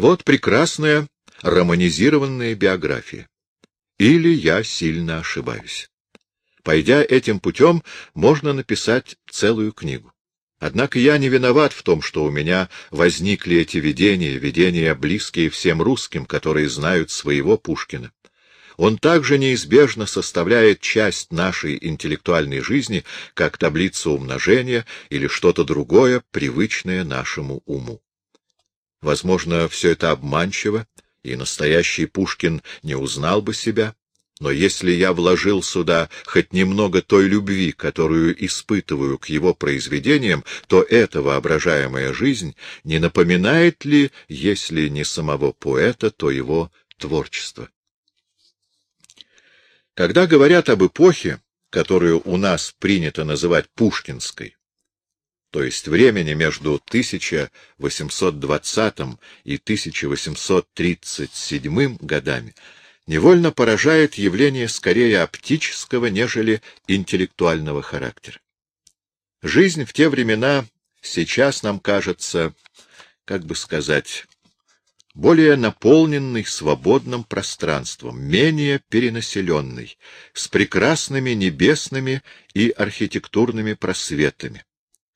Вот прекрасная романизированная биография. Или я сильно ошибаюсь. Пойдя этим путем, можно написать целую книгу. Однако я не виноват в том, что у меня возникли эти видения, видения, близкие всем русским, которые знают своего Пушкина. Он также неизбежно составляет часть нашей интеллектуальной жизни, как таблица умножения или что-то другое, привычное нашему уму. Возможно, все это обманчиво, и настоящий Пушкин не узнал бы себя, но если я вложил сюда хоть немного той любви, которую испытываю к его произведениям, то эта воображаемая жизнь не напоминает ли, если не самого поэта, то его творчество? Когда говорят об эпохе, которую у нас принято называть пушкинской, то есть времени между 1820 и 1837 годами, невольно поражает явление скорее оптического, нежели интеллектуального характера. Жизнь в те времена сейчас нам кажется, как бы сказать, более наполненный свободным пространством, менее перенаселенный, с прекрасными небесными и архитектурными просветами,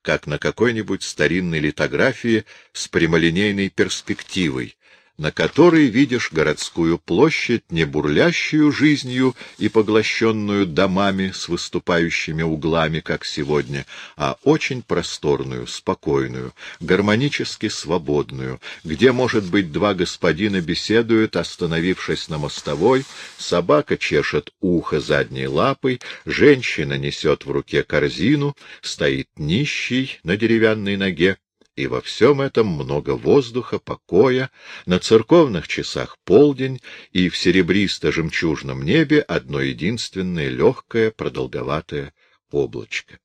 как на какой-нибудь старинной литографии с прямолинейной перспективой, на которой видишь городскую площадь, не бурлящую жизнью и поглощенную домами с выступающими углами, как сегодня, а очень просторную, спокойную, гармонически свободную, где, может быть, два господина беседуют, остановившись на мостовой, собака чешет ухо задней лапой, женщина несет в руке корзину, стоит нищий на деревянной ноге, и во всем этом много воздуха, покоя, на церковных часах полдень, и в серебристо-жемчужном небе одно единственное легкое продолговатое облачко.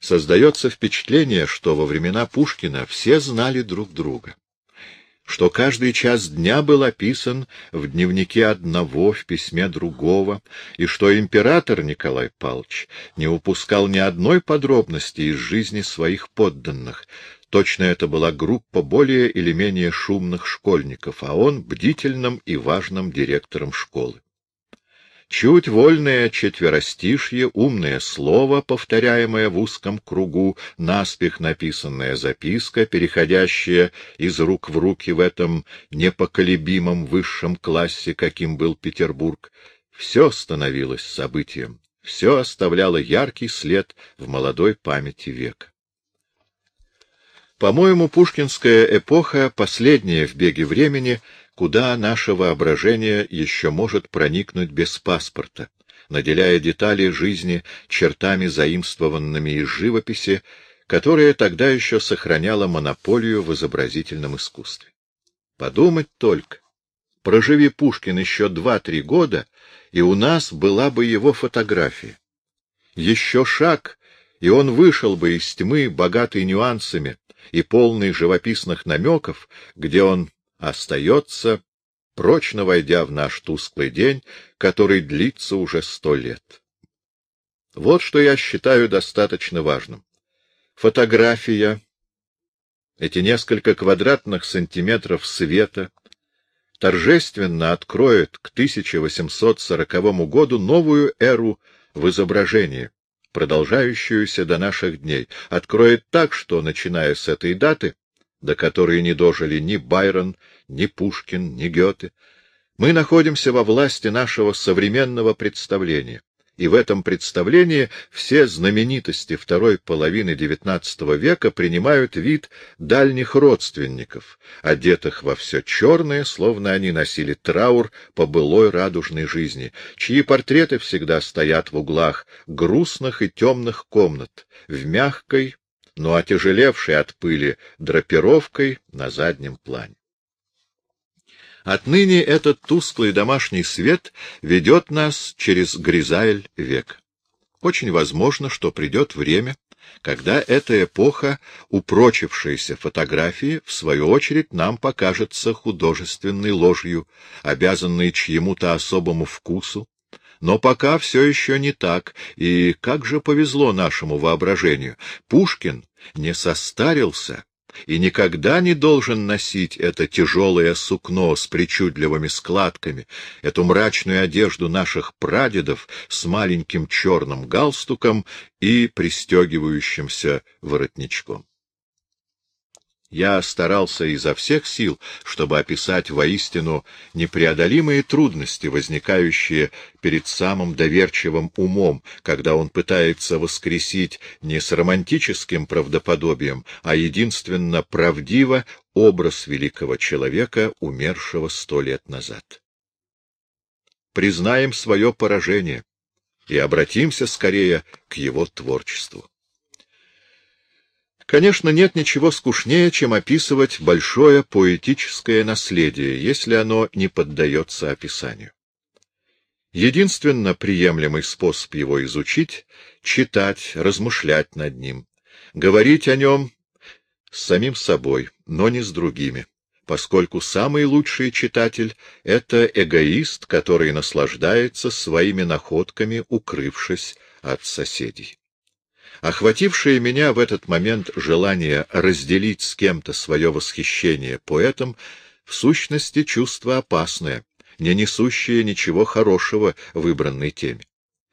Создается впечатление, что во времена Пушкина все знали друг друга что каждый час дня был описан в дневнике одного, в письме другого, и что император Николай Павлович не упускал ни одной подробности из жизни своих подданных. Точно это была группа более или менее шумных школьников, а он бдительным и важным директором школы. Чуть вольное четверостишье, умное слово, повторяемое в узком кругу, наспех написанная записка, переходящая из рук в руки в этом непоколебимом высшем классе, каким был Петербург, все становилось событием, все оставляло яркий след в молодой памяти века. По-моему, пушкинская эпоха, последняя в беге времени — куда наше воображение еще может проникнуть без паспорта, наделяя детали жизни чертами, заимствованными из живописи, которая тогда еще сохраняла монополию в изобразительном искусстве. Подумать только, проживи Пушкин еще два-три года, и у нас была бы его фотография. Еще шаг, и он вышел бы из тьмы, богатый нюансами и полный живописных намеков, где он остается, прочно войдя в наш тусклый день, который длится уже сто лет. Вот что я считаю достаточно важным. Фотография, эти несколько квадратных сантиметров света, торжественно откроет к 1840 году новую эру в изображении, продолжающуюся до наших дней, откроет так, что, начиная с этой даты, до которой не дожили ни Байрон, ни Пушкин, ни Гёте. Мы находимся во власти нашего современного представления, и в этом представлении все знаменитости второй половины XIX века принимают вид дальних родственников, одетых во все черное, словно они носили траур по былой радужной жизни, чьи портреты всегда стоят в углах грустных и темных комнат, в мягкой, но отяжелевшей от пыли драпировкой на заднем плане. Отныне этот тусклый домашний свет ведет нас через Гризайль век. Очень возможно, что придет время, когда эта эпоха упрочившейся фотографии, в свою очередь, нам покажется художественной ложью, обязанной чьему-то особому вкусу, но пока все еще не так, и как же повезло нашему воображению. Пушкин не состарился, и никогда не должен носить это тяжелое сукно с причудливыми складками, эту мрачную одежду наших прадедов с маленьким черным галстуком и пристегивающимся воротничком. Я старался изо всех сил, чтобы описать воистину непреодолимые трудности, возникающие перед самым доверчивым умом, когда он пытается воскресить не с романтическим правдоподобием, а единственно правдиво образ великого человека, умершего сто лет назад. Признаем свое поражение и обратимся скорее к его творчеству. Конечно, нет ничего скучнее, чем описывать большое поэтическое наследие, если оно не поддается описанию. Единственно приемлемый способ его изучить — читать, размышлять над ним, говорить о нем с самим собой, но не с другими, поскольку самый лучший читатель — это эгоист, который наслаждается своими находками, укрывшись от соседей. Охватившее меня в этот момент желание разделить с кем-то свое восхищение поэтом, в сущности чувство опасное, не несущее ничего хорошего выбранной теме.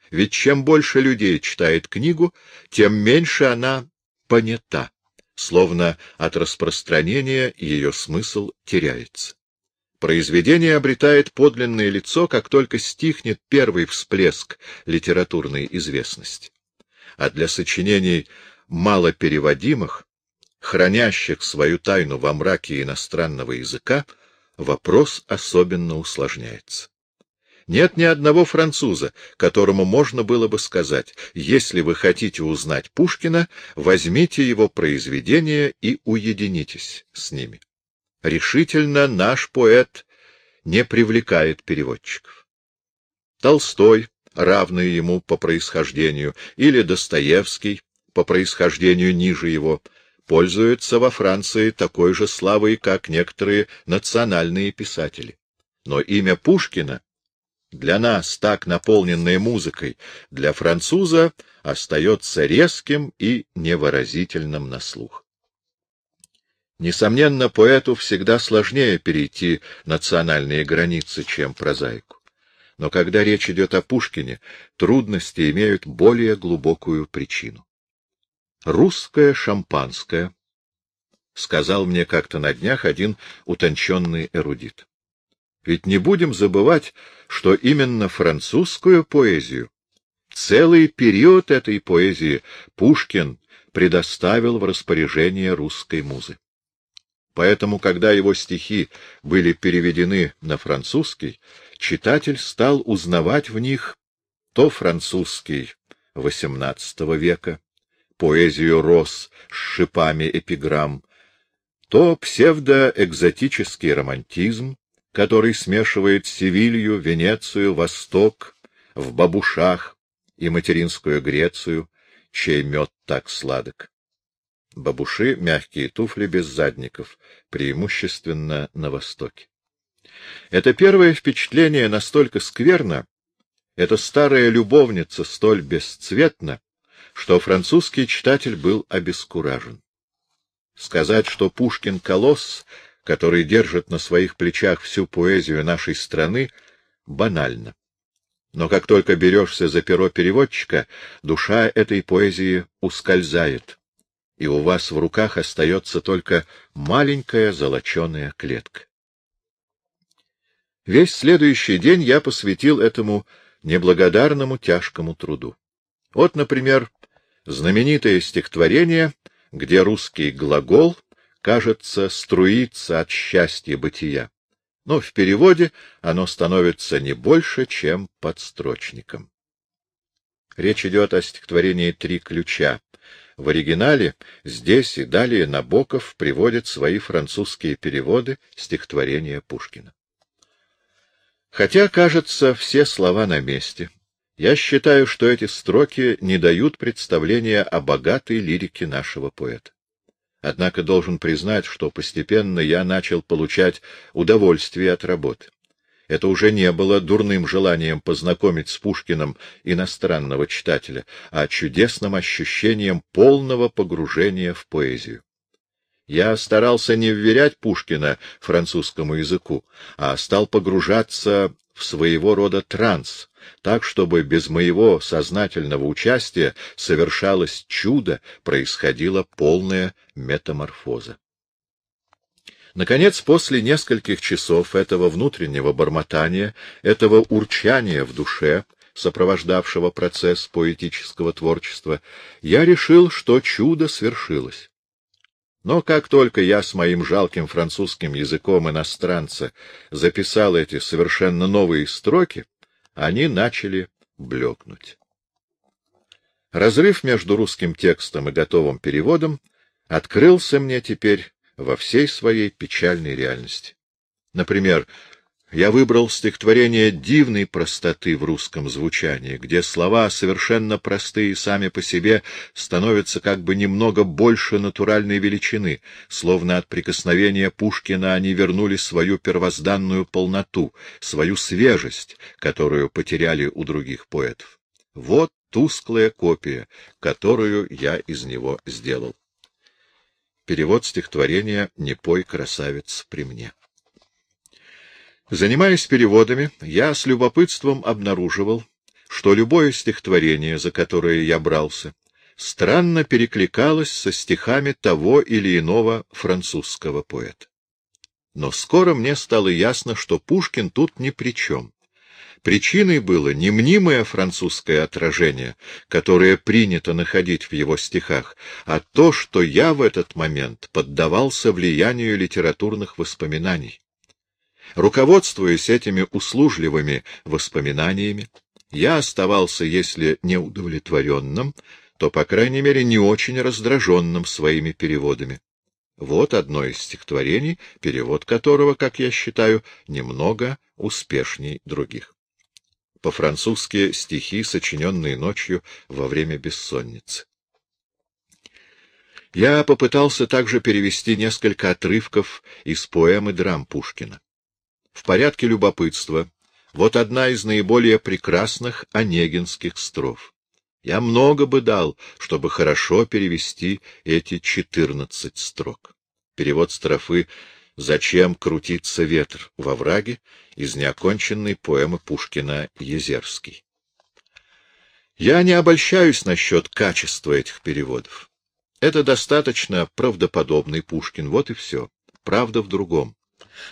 Ведь чем больше людей читает книгу, тем меньше она понята, словно от распространения ее смысл теряется. Произведение обретает подлинное лицо, как только стихнет первый всплеск литературной известности а для сочинений малопереводимых, хранящих свою тайну во мраке иностранного языка, вопрос особенно усложняется. Нет ни одного француза, которому можно было бы сказать, если вы хотите узнать Пушкина, возьмите его произведения и уединитесь с ними. Решительно наш поэт не привлекает переводчиков. Толстой, равные ему по происхождению, или Достоевский, по происхождению ниже его, пользуются во Франции такой же славой, как некоторые национальные писатели. Но имя Пушкина, для нас так наполненное музыкой, для француза остается резким и невыразительным на слух. Несомненно, поэту всегда сложнее перейти национальные границы, чем прозаику. Но когда речь идет о Пушкине, трудности имеют более глубокую причину. «Русское шампанское», — сказал мне как-то на днях один утонченный эрудит. Ведь не будем забывать, что именно французскую поэзию, целый период этой поэзии Пушкин предоставил в распоряжение русской музы. Поэтому, когда его стихи были переведены на французский, читатель стал узнавать в них то французский XVIII века, поэзию роз с шипами эпиграмм, то псевдоэкзотический романтизм, который смешивает Севилью, Венецию, Восток, в бабушах и материнскую Грецию, чей мед так сладок. Бабуши — мягкие туфли без задников, преимущественно на Востоке. Это первое впечатление настолько скверно, эта старая любовница столь бесцветна, что французский читатель был обескуражен. Сказать, что Пушкин — колосс, который держит на своих плечах всю поэзию нашей страны, банально. Но как только берешься за перо переводчика, душа этой поэзии ускользает, и у вас в руках остается только маленькая золоченая клетка. Весь следующий день я посвятил этому неблагодарному тяжкому труду. Вот, например, знаменитое стихотворение, где русский глагол, кажется, струится от счастья бытия, но в переводе оно становится не больше, чем подстрочником. Речь идет о стихотворении «Три ключа». В оригинале здесь и далее Набоков приводит свои французские переводы стихотворения Пушкина. Хотя, кажется, все слова на месте, я считаю, что эти строки не дают представления о богатой лирике нашего поэта. Однако должен признать, что постепенно я начал получать удовольствие от работы. Это уже не было дурным желанием познакомить с Пушкиным иностранного читателя, а чудесным ощущением полного погружения в поэзию. Я старался не вверять Пушкина французскому языку, а стал погружаться в своего рода транс, так, чтобы без моего сознательного участия совершалось чудо, происходила полная метаморфоза. Наконец, после нескольких часов этого внутреннего бормотания, этого урчания в душе, сопровождавшего процесс поэтического творчества, я решил, что чудо свершилось. Но как только я с моим жалким французским языком иностранца записал эти совершенно новые строки, они начали блекнуть. Разрыв между русским текстом и готовым переводом открылся мне теперь во всей своей печальной реальности. Например, я выбрал стихотворение дивной простоты в русском звучании, где слова, совершенно простые сами по себе, становятся как бы немного больше натуральной величины, словно от прикосновения Пушкина они вернули свою первозданную полноту, свою свежесть, которую потеряли у других поэтов. Вот тусклая копия, которую я из него сделал. Перевод стихотворения «Не пой, красавец, при мне». Занимаясь переводами, я с любопытством обнаруживал, что любое стихотворение, за которое я брался, странно перекликалось со стихами того или иного французского поэта. Но скоро мне стало ясно, что Пушкин тут ни при чем. Причиной было не мнимое французское отражение, которое принято находить в его стихах, а то, что я в этот момент поддавался влиянию литературных воспоминаний. Руководствуясь этими услужливыми воспоминаниями, я оставался, если не удовлетворенным, то, по крайней мере, не очень раздраженным своими переводами. Вот одно из стихотворений, перевод которого, как я считаю, немного успешней других. По-французски стихи, сочиненные ночью во время бессонницы. Я попытался также перевести несколько отрывков из поэмы драм Пушкина. В порядке любопытства. Вот одна из наиболее прекрасных онегинских строф. Я много бы дал, чтобы хорошо перевести эти четырнадцать строк. Перевод строфы «Зачем крутится ветр во враге» из неоконченной поэмы Пушкина «Езерский». Я не обольщаюсь насчет качества этих переводов. Это достаточно правдоподобный Пушкин, вот и все. Правда в другом.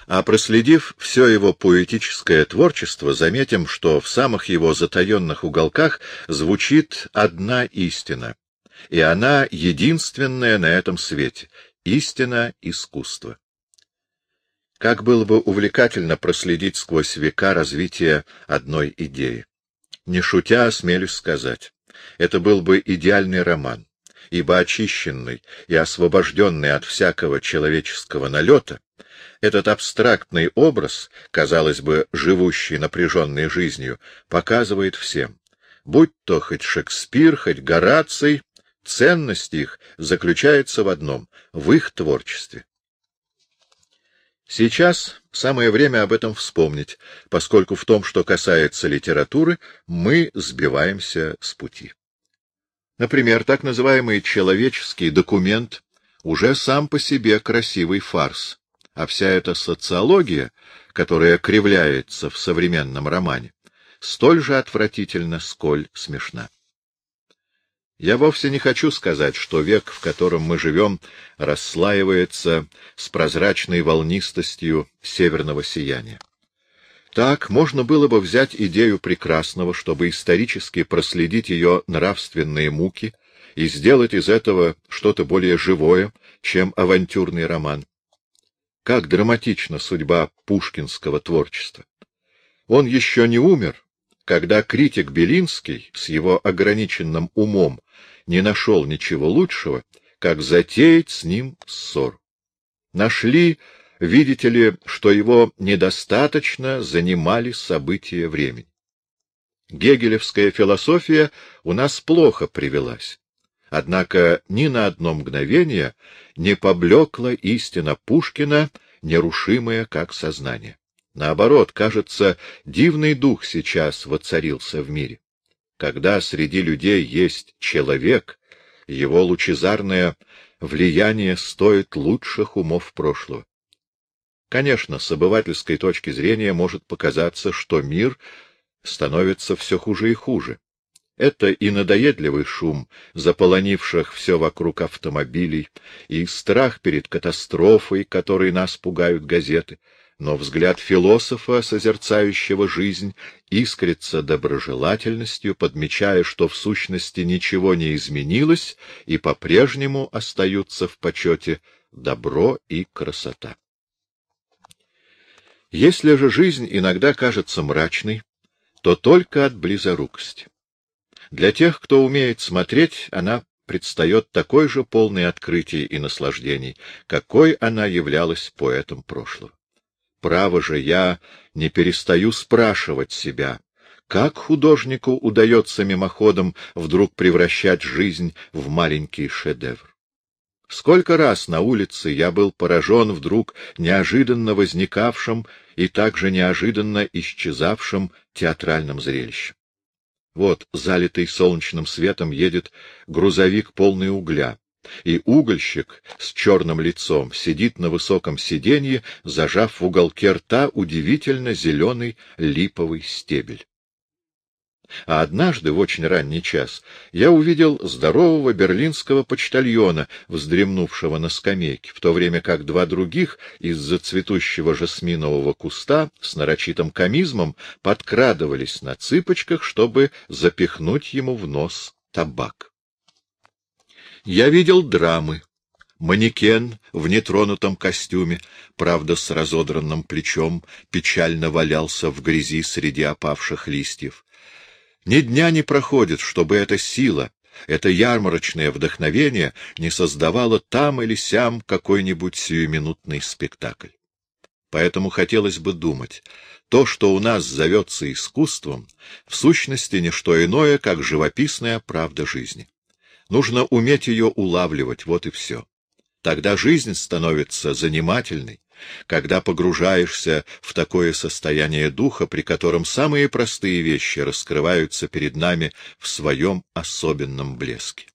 А проследив все его поэтическое творчество, заметим, что в самых его затаенных уголках звучит одна истина, и она единственная на этом свете — истина искусства. Как было бы увлекательно проследить сквозь века развитие одной идеи. Не шутя, осмелюсь сказать, это был бы идеальный роман, ибо очищенный и освобожденный от всякого человеческого налета, этот абстрактный образ, казалось бы, живущий напряженной жизнью, показывает всем, будь то хоть Шекспир, хоть Гораций, ценность их заключается в одном — в их творчестве. Сейчас самое время об этом вспомнить, поскольку в том, что касается литературы, мы сбиваемся с пути. Например, так называемый человеческий документ уже сам по себе красивый фарс, а вся эта социология, которая кривляется в современном романе, столь же отвратительна, сколь смешна. Я вовсе не хочу сказать, что век, в котором мы живем, расслаивается с прозрачной волнистостью северного сияния. Так можно было бы взять идею прекрасного, чтобы исторически проследить ее нравственные муки и сделать из этого что-то более живое, чем авантюрный роман. Как драматична судьба пушкинского творчества. Он еще не умер, когда критик Белинский с его ограниченным умом не нашел ничего лучшего, как затеять с ним ссор. Нашли, видите ли, что его недостаточно занимали события времени. Гегелевская философия у нас плохо привелась. Однако ни на одно мгновение не поблекла истина Пушкина, нерушимая как сознание. Наоборот, кажется, дивный дух сейчас воцарился в мире. Когда среди людей есть человек, его лучезарная влияние стоит лучших умов прошлого. Конечно, с обывательской точки зрения может показаться, что мир становится все хуже и хуже. Это и надоедливый шум, заполонивших все вокруг автомобилей, и страх перед катастрофой, которой нас пугают газеты, но взгляд философа, созерцающего жизнь, искрится доброжелательностью, подмечая, что в сущности ничего не изменилось и по-прежнему остаются в почете добро и красота. Если же жизнь иногда кажется мрачной, то только от близорукости. Для тех, кто умеет смотреть, она предстает такой же полной открытий и наслаждений, какой она являлась поэтом прошлого. Право же, я не перестаю спрашивать себя, как художнику удается мимоходом вдруг превращать жизнь в маленький шедевр. Сколько раз на улице я был поражен вдруг неожиданно возникавшим и также неожиданно исчезавшим театральным зрелищем. Вот, залитый солнечным светом, едет грузовик полный угля, и угольщик с черным лицом сидит на высоком сиденье, зажав в уголке рта удивительно зеленый липовый стебель. А однажды, в очень ранний час, я увидел здорового берлинского почтальона, вздремнувшего на скамейке, в то время как два других из-за цветущего жасминового куста с нарочитым комизмом подкрадывались на цыпочках, чтобы запихнуть ему в нос табак. Я видел драмы. Манекен в нетронутом костюме, правда, с разодранным плечом, печально валялся в грязи среди опавших листьев. Ни дня не проходит, чтобы эта сила, это ярмарочное вдохновение не создавало там или сям какой-нибудь сиюминутный спектакль. Поэтому хотелось бы думать, то, что у нас зовется искусством, в сущности не что иное, как живописная правда жизни. Нужно уметь ее улавливать, вот и все. Тогда жизнь становится занимательной, когда погружаешься в такое состояние духа, при котором самые простые вещи раскрываются перед нами в своем особенном блеске.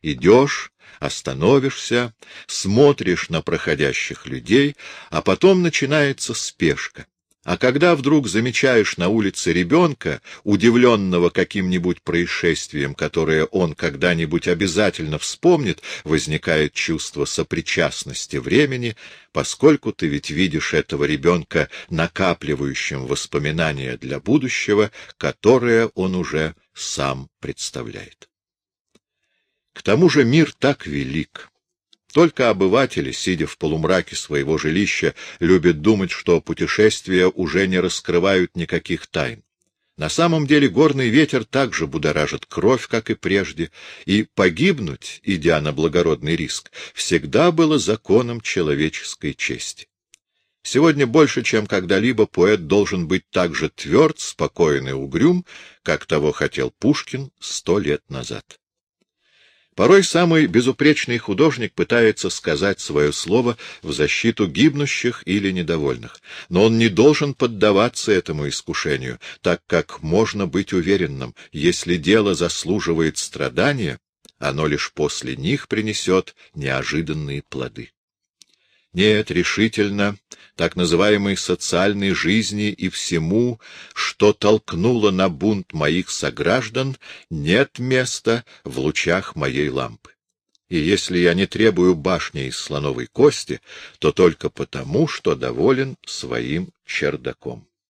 Идешь, остановишься, смотришь на проходящих людей, а потом начинается спешка. А когда вдруг замечаешь на улице ребенка, удивленного каким-нибудь происшествием, которое он когда-нибудь обязательно вспомнит, возникает чувство сопричастности времени, поскольку ты ведь видишь этого ребенка накапливающим воспоминания для будущего, которое он уже сам представляет. К тому же мир так велик, только обыватели, сидя в полумраке своего жилища, любят думать, что путешествия уже не раскрывают никаких тайн. На самом деле горный ветер также будоражит кровь, как и прежде, и погибнуть, идя на благородный риск, всегда было законом человеческой чести. Сегодня больше, чем когда-либо, поэт должен быть так же тверд, спокоен и угрюм, как того хотел Пушкин сто лет назад. Порой самый безупречный художник пытается сказать свое слово в защиту гибнущих или недовольных, но он не должен поддаваться этому искушению, так как можно быть уверенным, если дело заслуживает страдания, оно лишь после них принесет неожиданные плоды. Нет, решительно, так называемой социальной жизни и всему, что толкнуло на бунт моих сограждан, нет места в лучах моей лампы. И если я не требую башни из слоновой кости, то только потому, что доволен своим чердаком.